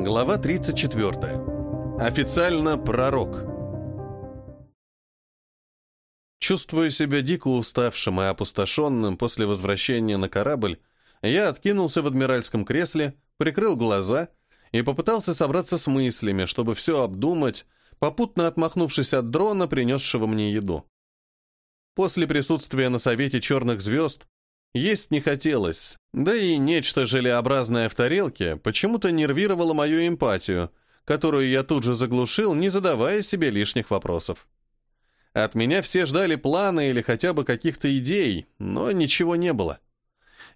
Глава 34. Официально пророк. Чувствуя себя дико уставшим и опустошенным после возвращения на корабль, я откинулся в адмиральском кресле, прикрыл глаза и попытался собраться с мыслями, чтобы все обдумать, попутно отмахнувшись от дрона, принесшего мне еду. После присутствия на Совете Черных Звезд есть не хотелось, да и нечто желеобразное в тарелке почему-то нервировало мою эмпатию, которую я тут же заглушил, не задавая себе лишних вопросов. От меня все ждали плана или хотя бы каких-то идей, но ничего не было.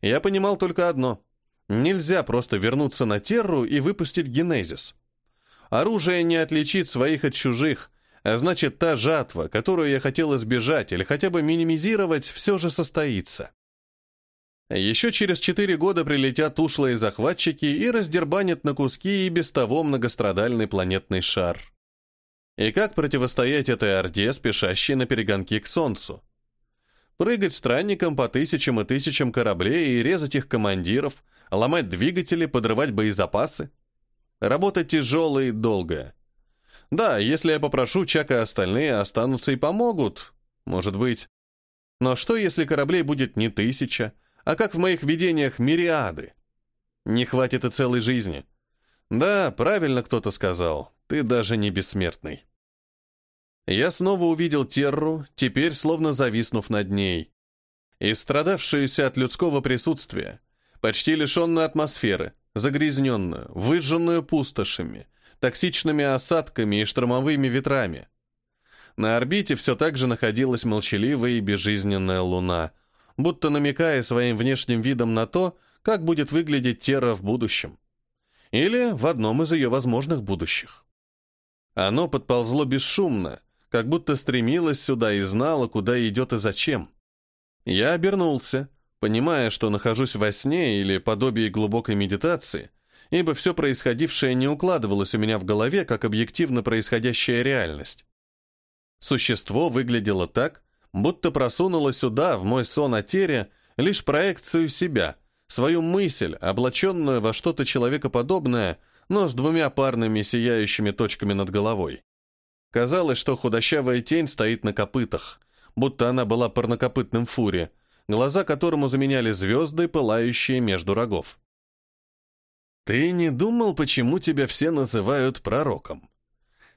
Я понимал только одно. Нельзя просто вернуться на Терру и выпустить генезис. Оружие не отличит своих от чужих, а значит, та жатва, которую я хотел избежать или хотя бы минимизировать, все же состоится. Еще через четыре года прилетят ушлые захватчики и раздербанят на куски и без того многострадальный планетный шар. И как противостоять этой орде, спешащей на перегонки к Солнцу? Прыгать странникам по тысячам и тысячам кораблей и резать их командиров, ломать двигатели, подрывать боезапасы? Работа тяжелая и долгая. Да, если я попрошу, Чак и остальные останутся и помогут. Может быть. Но что, если кораблей будет не тысяча, а как в моих видениях мириады. Не хватит и целой жизни. Да, правильно кто-то сказал, ты даже не бессмертный. Я снова увидел Терру, теперь словно зависнув над ней. И страдавшуюся от людского присутствия, почти лишенную атмосферы, загрязненную, выжженную пустошами, токсичными осадками и штормовыми ветрами. На орбите все так же находилась молчаливая и безжизненная луна — будто намекая своим внешним видом на то, как будет выглядеть Тера в будущем. Или в одном из ее возможных будущих. Оно подползло бесшумно, как будто стремилось сюда и знало, куда идет и зачем. Я обернулся, понимая, что нахожусь во сне или подобии глубокой медитации, ибо все происходившее не укладывалось у меня в голове, как объективно происходящая реальность. Существо выглядело так, будто просунула сюда, в мой сон о тере, лишь проекцию себя, свою мысль, облаченную во что-то человекоподобное, но с двумя парными сияющими точками над головой. Казалось, что худощавая тень стоит на копытах, будто она была парнокопытным фури, глаза которому заменяли звезды, пылающие между рогов. «Ты не думал, почему тебя все называют пророком?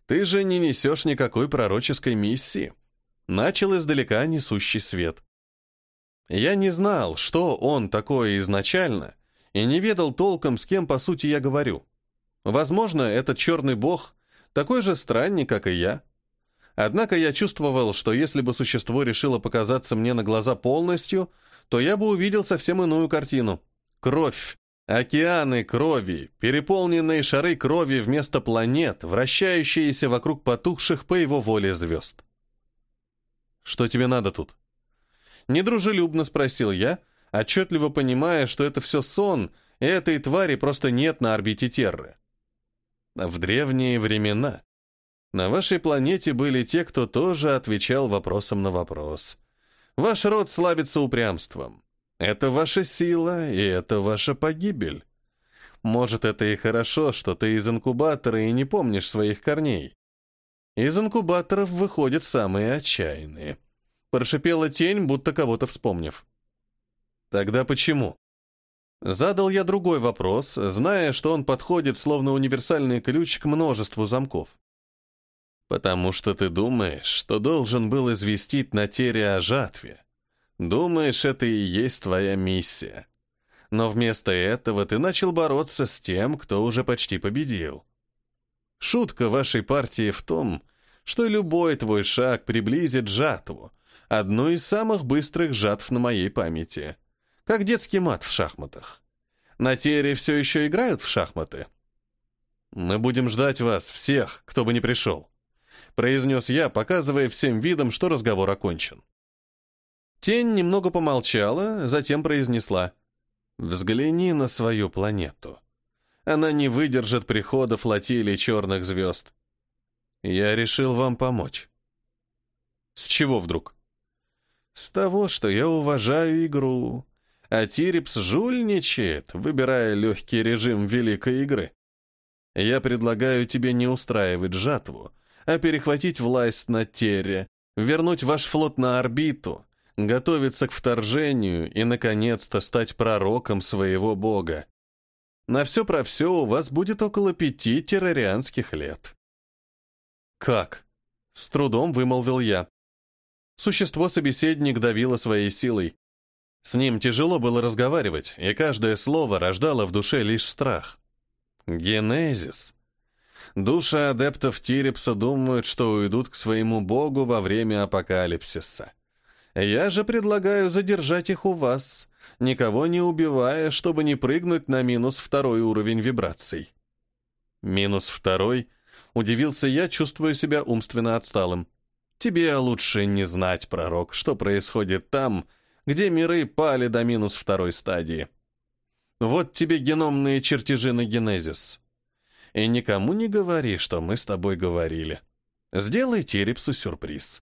Ты же не несешь никакой пророческой миссии», начал издалека несущий свет. Я не знал, что он такое изначально, и не ведал толком, с кем, по сути, я говорю. Возможно, этот черный бог такой же странник, как и я. Однако я чувствовал, что если бы существо решило показаться мне на глаза полностью, то я бы увидел совсем иную картину. Кровь. Океаны крови, переполненные шары крови вместо планет, вращающиеся вокруг потухших по его воле звезд. Что тебе надо тут?» Недружелюбно спросил я, отчетливо понимая, что это все сон, и этой твари просто нет на орбите Терры. В древние времена на вашей планете были те, кто тоже отвечал вопросом на вопрос. Ваш род славится упрямством. Это ваша сила, и это ваша погибель. Может, это и хорошо, что ты из инкубатора и не помнишь своих корней. Из инкубаторов выходят самые отчаянные. Прошипела тень, будто кого-то вспомнив. Тогда почему? Задал я другой вопрос, зная, что он подходит словно универсальный ключ к множеству замков. Потому что ты думаешь, что должен был известить на тере о жатве. Думаешь, это и есть твоя миссия. Но вместо этого ты начал бороться с тем, кто уже почти победил. Шутка вашей партии в том, что любой твой шаг приблизит жатву, одну из самых быстрых жатв на моей памяти. Как детский мат в шахматах. На Тере все еще играют в шахматы? Мы будем ждать вас, всех, кто бы ни пришел, произнес я, показывая всем видом, что разговор окончен. Тень немного помолчала, затем произнесла «Взгляни на свою планету». Она не выдержит прихода флотилии черных звезд. Я решил вам помочь. С чего вдруг? С того, что я уважаю игру, а Тирипс жульничает, выбирая легкий режим великой игры. Я предлагаю тебе не устраивать жатву, а перехватить власть на Терре, вернуть ваш флот на орбиту, готовиться к вторжению и, наконец-то, стать пророком своего бога. На все про все у вас будет около пяти террорианских лет. «Как?» — с трудом вымолвил я. Существо-собеседник давило своей силой. С ним тяжело было разговаривать, и каждое слово рождало в душе лишь страх. Генезис. Души адептов Тирипса думают, что уйдут к своему богу во время апокалипсиса. Я же предлагаю задержать их у вас, никого не убивая, чтобы не прыгнуть на минус второй уровень вибраций. Минус второй? Удивился я, чувствуя себя умственно отсталым. Тебе лучше не знать, пророк, что происходит там, где миры пали до минус второй стадии. Вот тебе геномные чертежи на генезис. И никому не говори, что мы с тобой говорили. Сделай Терепсу сюрприз.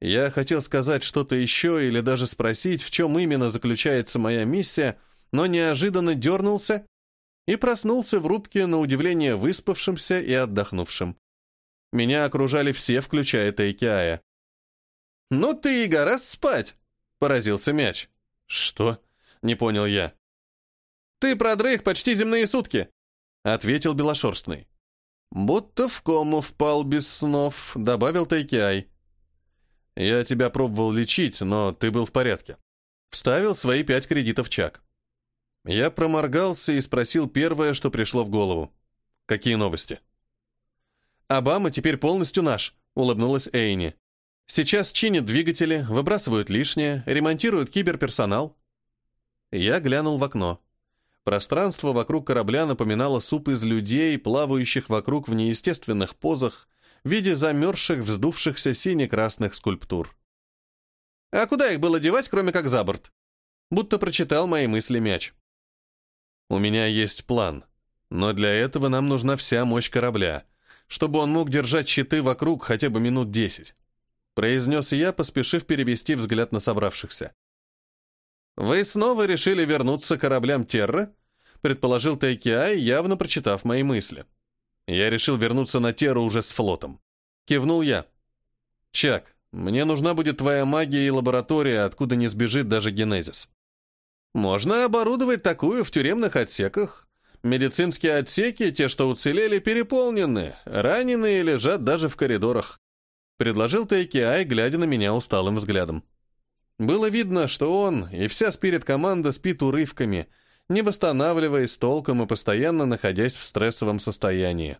Я хотел сказать что-то еще или даже спросить, в чем именно заключается моя миссия, но неожиданно дернулся и проснулся в рубке на удивление выспавшимся и отдохнувшим. Меня окружали все, включая Тайкиая. «Ну ты и гораздо спать!» — поразился мяч. «Что?» — не понял я. «Ты продрых почти земные сутки!» — ответил Белошерстный. «Будто в кому впал без снов», — добавил Тайкиай. «Я тебя пробовал лечить, но ты был в порядке». Вставил свои пять кредитов Чак. Я проморгался и спросил первое, что пришло в голову. «Какие новости?» «Обама теперь полностью наш», — улыбнулась Эйни. «Сейчас чинят двигатели, выбрасывают лишнее, ремонтируют киберперсонал». Я глянул в окно. Пространство вокруг корабля напоминало суп из людей, плавающих вокруг в неестественных позах, в виде замерзших, вздувшихся сине-красных скульптур. А куда их было девать, кроме как за борт? Будто прочитал мои мысли мяч. У меня есть план, но для этого нам нужна вся мощь корабля, чтобы он мог держать щиты вокруг хотя бы минут десять. Произнес я, поспешив перевести взгляд на собравшихся. «Вы снова решили вернуться к кораблям Терра?» предположил Тайкиай, явно прочитав мои мысли. Я решил вернуться на Терру уже с флотом. Кивнул я. «Чак, мне нужна будет твоя магия и лаборатория, откуда не сбежит даже генезис». «Можно оборудовать такую в тюремных отсеках. Медицинские отсеки, те, что уцелели, переполнены, раненые лежат даже в коридорах», предложил Тайкиай, глядя на меня усталым взглядом. Было видно, что он и вся спирит-команда спит урывками — не восстанавливаясь толком и постоянно находясь в стрессовом состоянии.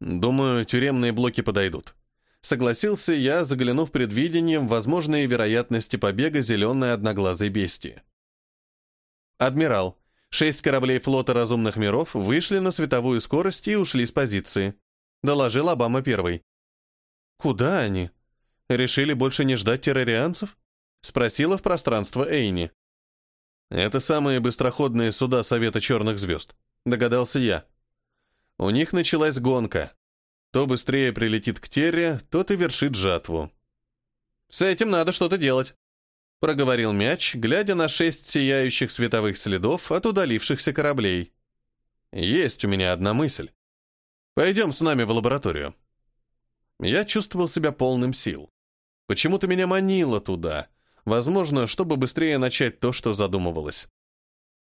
«Думаю, тюремные блоки подойдут», — согласился я, заглянув предвидением возможные вероятности побега зеленой одноглазой бестии. «Адмирал, шесть кораблей флота разумных миров вышли на световую скорость и ушли с позиции», — доложил Обама первый. «Куда они? Решили больше не ждать террорианцев?» — спросила в пространство Эйни. Это самые быстроходные суда Совета Черных Звезд, догадался я. У них началась гонка. То быстрее прилетит к Терре, тот и вершит жатву. «С этим надо что-то делать», — проговорил мяч, глядя на шесть сияющих световых следов от удалившихся кораблей. «Есть у меня одна мысль. Пойдем с нами в лабораторию». Я чувствовал себя полным сил. Почему-то меня манило туда — Возможно, чтобы быстрее начать то, что задумывалось.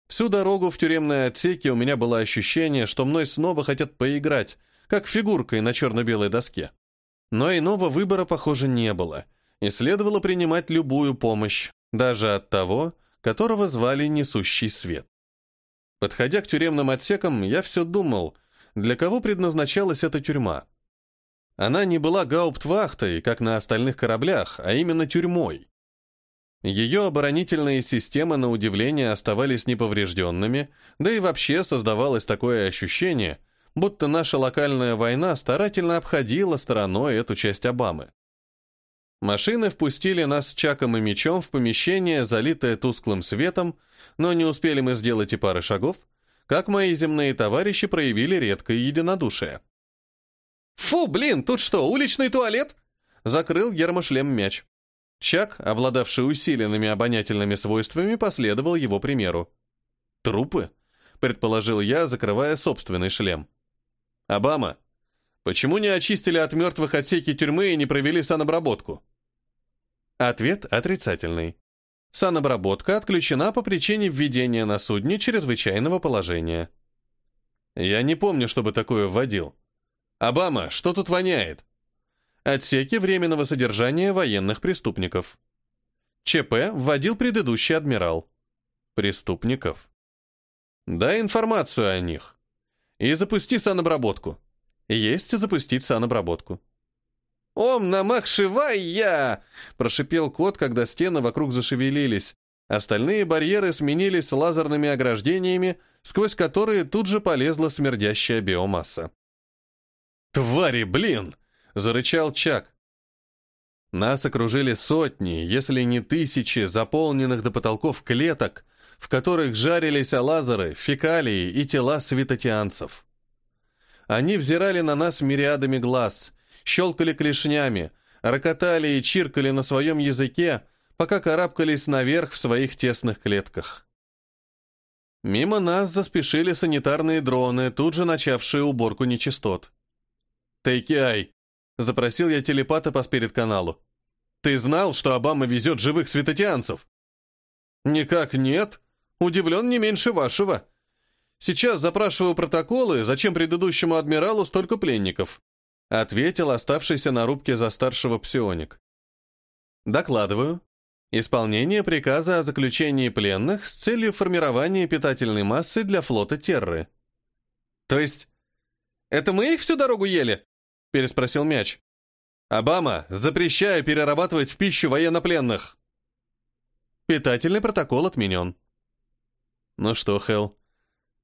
Всю дорогу в тюремной отсеке у меня было ощущение, что мной снова хотят поиграть, как фигуркой на черно-белой доске. Но иного выбора, похоже, не было, и следовало принимать любую помощь, даже от того, которого звали «Несущий свет». Подходя к тюремным отсекам, я все думал, для кого предназначалась эта тюрьма. Она не была гауптвахтой, как на остальных кораблях, а именно тюрьмой. Ее оборонительные системы, на удивление, оставались неповрежденными, да и вообще создавалось такое ощущение, будто наша локальная война старательно обходила стороной эту часть Обамы. Машины впустили нас с Чаком и Мечом в помещение, залитое тусклым светом, но не успели мы сделать и пары шагов, как мои земные товарищи проявили редкое единодушие. «Фу, блин, тут что, уличный туалет?» Закрыл гермошлем мяч. Чак, обладавший усиленными обонятельными свойствами, последовал его примеру. «Трупы?» предположил я, закрывая собственный шлем. «Обама, почему не очистили от мертвых отсеки тюрьмы и не провели санобработку?» Ответ отрицательный. Санобработка отключена по причине введения на судне чрезвычайного положения. Я не помню, чтобы такое вводил. Обама, что тут воняет? Отсеки временного содержания военных преступников. ЧП вводил предыдущий адмирал. Преступников. Дай информацию о них. И запусти санобработку. Есть запустить санобработку. «Ом намах шивая!» – прошипел кот, когда стены вокруг зашевелились. Остальные барьеры сменились лазерными ограждениями, сквозь которые тут же полезла смердящая биомасса. «Твари, блин!» – зарычал Чак. Нас окружили сотни, если не тысячи, заполненных до потолков клеток, в которых жарились лазеры, фекалии и тела светотианцев. Они взирали на нас мириадами глаз, щелкали клешнями, рокотали и чиркали на своем языке, пока карабкались наверх в своих тесных клетках. Мимо нас заспешили санитарные дроны, тут же начавшие уборку нечистот. «Тейки-ай!» — запросил я телепата по спирит-каналу. «Ты знал, что Обама везет живых светотианцев?» «Никак нет. Удивлен не меньше вашего. Сейчас запрашиваю протоколы, зачем предыдущему адмиралу столько пленников?» — ответил оставшийся на рубке за старшего псионик. «Докладываю. Исполнение приказа о заключении пленных с целью формирования питательной массы для флота Терры». «То есть, это мы их всю дорогу ели?» — переспросил мяч. «Обама, запрещаю перерабатывать в пищу военнопленных!» Питательный протокол отменен. «Ну что, Хелл,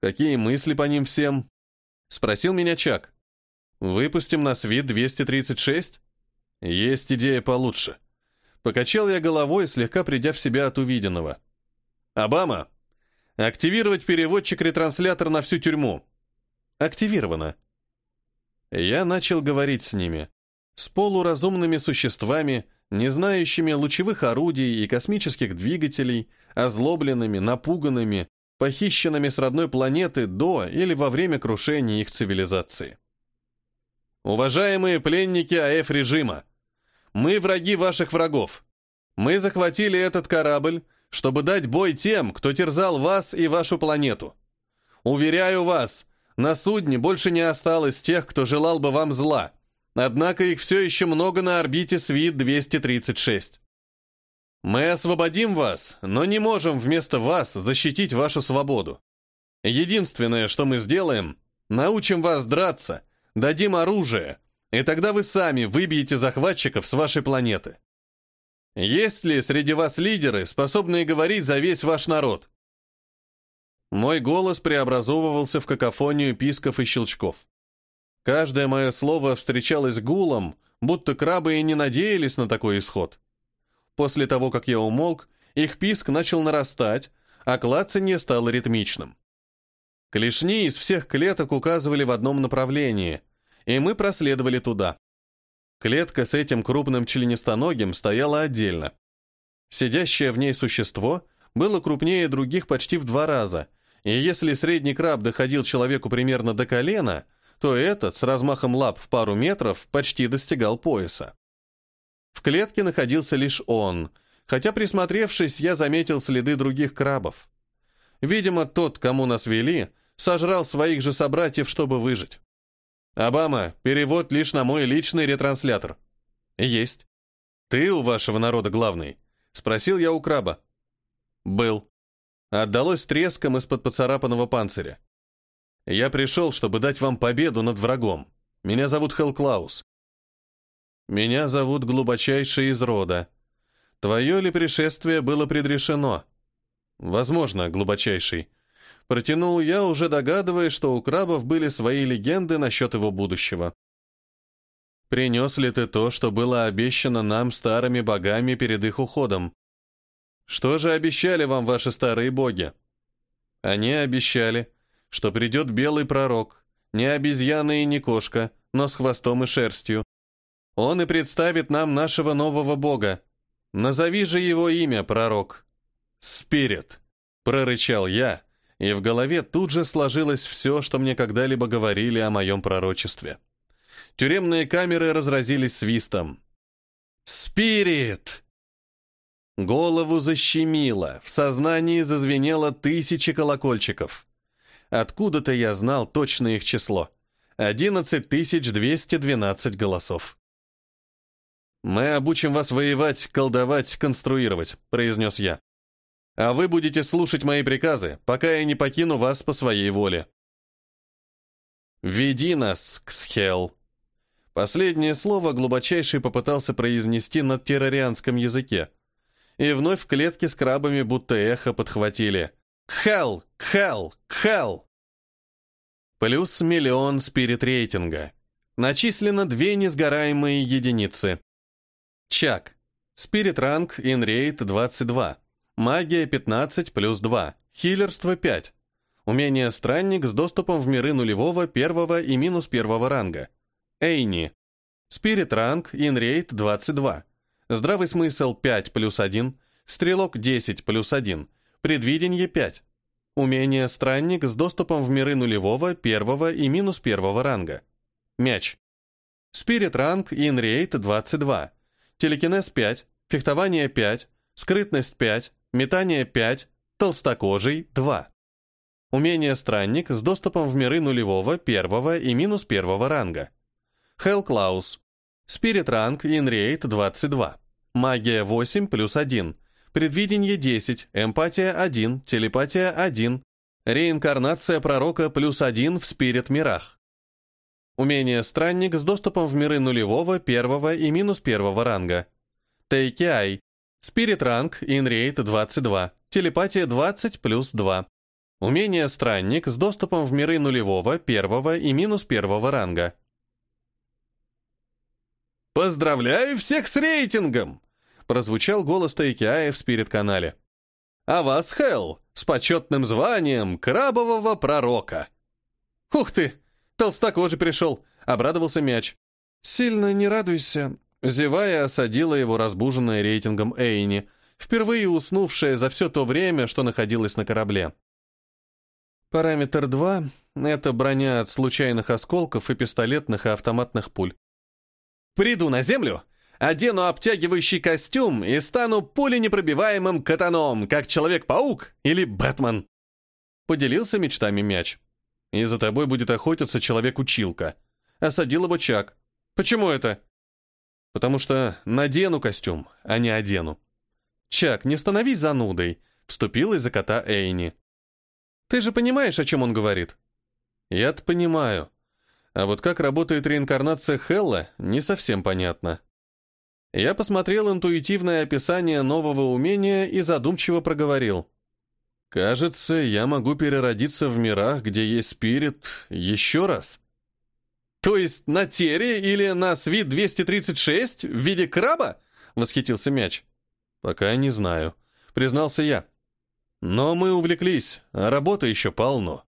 какие мысли по ним всем?» — спросил меня Чак. Выпустим на свет 236? Есть идея получше. Покачал я головой, слегка придя в себя от увиденного. Обама, активировать переводчик-ретранслятор на всю тюрьму. Активировано. Я начал говорить с ними. С полуразумными существами, не знающими лучевых орудий и космических двигателей, озлобленными, напуганными, похищенными с родной планеты до или во время крушения их цивилизации. Уважаемые пленники АФ-режима, мы враги ваших врагов. Мы захватили этот корабль, чтобы дать бой тем, кто терзал вас и вашу планету. Уверяю вас, на судне больше не осталось тех, кто желал бы вам зла. Однако их все еще много на орбите Свит-236. Мы освободим вас, но не можем вместо вас защитить вашу свободу. Единственное, что мы сделаем, научим вас драться – Дадим оружие, и тогда вы сами выбьете захватчиков с вашей планеты. Есть ли среди вас лидеры, способные говорить за весь ваш народ? Мой голос преобразовывался в какофонию писков и щелчков. Каждое мое слово встречалось гулом, будто крабы и не надеялись на такой исход. После того, как я умолк, их писк начал нарастать, а клацанье стало ритмичным. Клешни из всех клеток указывали в одном направлении, и мы проследовали туда. Клетка с этим крупным членистоногим стояла отдельно. Сидящее в ней существо было крупнее других почти в два раза, и если средний краб доходил человеку примерно до колена, то этот с размахом лап в пару метров почти достигал пояса. В клетке находился лишь он, хотя присмотревшись, я заметил следы других крабов. Видимо, тот, кому нас вели, сожрал своих же собратьев, чтобы выжить. «Обама, перевод лишь на мой личный ретранслятор». «Есть». «Ты у вашего народа главный?» — спросил я у краба. «Был». Отдалось треском из-под поцарапанного панциря. «Я пришел, чтобы дать вам победу над врагом. Меня зовут Хелл Клаус». «Меня зовут глубочайший из рода. Твое ли пришествие было предрешено?» «Возможно, глубочайший», Протянул я, уже догадываясь, что у крабов были свои легенды насчет его будущего. «Принес ли ты то, что было обещано нам старыми богами перед их уходом? Что же обещали вам ваши старые боги?» Они обещали, что придет белый пророк, не обезьяна и не кошка, но с хвостом и шерстью. Он и представит нам нашего нового бога. Назови же его имя, пророк. «Спирит», — прорычал я, — И в голове тут же сложилось все, что мне когда-либо говорили о моем пророчестве. Тюремные камеры разразились свистом. «Спирит!» Голову защемило, в сознании зазвенело тысячи колокольчиков. Откуда-то я знал точное их число. 11212 голосов. «Мы обучим вас воевать, колдовать, конструировать», — произнес я. «А вы будете слушать мои приказы, пока я не покину вас по своей воле». «Веди нас, Ксхел». Последнее слово глубочайший попытался произнести на террорианском языке. И вновь в клетке с крабами будто эхо подхватили. «Кхел! Кхел! Кхел!» Плюс миллион спирит-рейтинга. Начислено две несгораемые единицы. Чак. Спирит-ранг, инрейт 22. Магия 15 плюс 2. Хилерство 5. Умение странник с доступом в миры нулевого, первого и минус первого ранга. Эйни. Спирит-ранг, инрейт 22. Здравый смысл 5 плюс 1. Стрелок 10 плюс 1. Предвидение 5. Умение «Странник» с доступом в миры нулевого, первого и минус первого ранга. Мяч. Спирит ранг Инрейт 22. Телекинез 5. Фехтование 5. Скрытность 5. Метание 5. Толстокожий 2. Умение «Странник» с доступом в миры нулевого, первого и минус первого ранга. Хелл Клаус. Спирит ранг Инрейт 22. Магия 8 плюс 1. Предвидение 10, эмпатия 1, телепатия 1, реинкарнация пророка плюс 1 в спирит-мирах. Умение странник с доступом в миры нулевого, первого и минус первого ранга. Тейкиай. Спирит ранг, инрейт 22, телепатия 20 плюс 2. Умение странник с доступом в миры нулевого, первого и минус первого ранга. «Поздравляю всех с рейтингом!» прозвучал голос Тайкиая в спирит-канале. «А вас, Хелл, с почетным званием крабового пророка!» «Ух ты! Толстокожий пришел!» — обрадовался мяч. «Сильно не радуйся!» Зевая, осадила его разбуженная рейтингом Эйни, впервые уснувшая за все то время, что находилась на корабле. Параметр 2 — это броня от случайных осколков и пистолетных и автоматных пуль. «Приду на Землю, одену обтягивающий костюм и стану пуленепробиваемым катаном, как Человек-паук или Бэтмен. Поделился мечтами мяч. И за тобой будет охотиться Человек-училка. Осадил его Чак. Почему это? Потому что надену костюм, а не одену. Чак, не становись занудой, вступилась за кота Эйни. Ты же понимаешь, о чем он говорит? Я-то понимаю. А вот как работает реинкарнация Хелла, не совсем понятно. Я посмотрел интуитивное описание нового умения и задумчиво проговорил. «Кажется, я могу переродиться в мирах, где есть спирит, еще раз». «То есть на Тере или на Свит 236 в виде краба?» — восхитился мяч. «Пока не знаю», — признался я. «Но мы увлеклись, а работы еще полно».